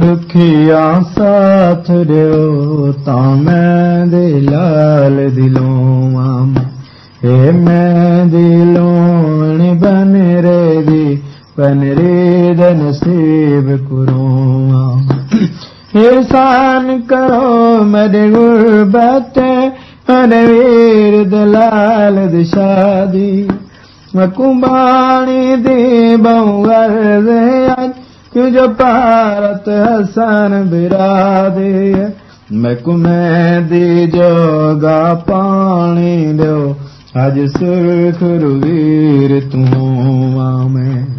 ڏکيان ساٿ ڏيو تان مين دلال دلو هي مين دلوڻ بن ري دي بن ري نصيب ڪرو احسان ڪرو مري گربت اري وير دلال دشادي مڪباڻي دي بهو ਕਿਉਂ ਜੋ ਭਾਰਤ ਹਸਨ ਬਿਰਾਦੇ ਮਹਿਕਮੇ ਦੀ ਜੋਗਾ ਪਾਣੀ ਲਿਓ। ਅਜ ਸੁਰਖ ਰਵੀਰ ਤੂੰ ਆਵੇਂ।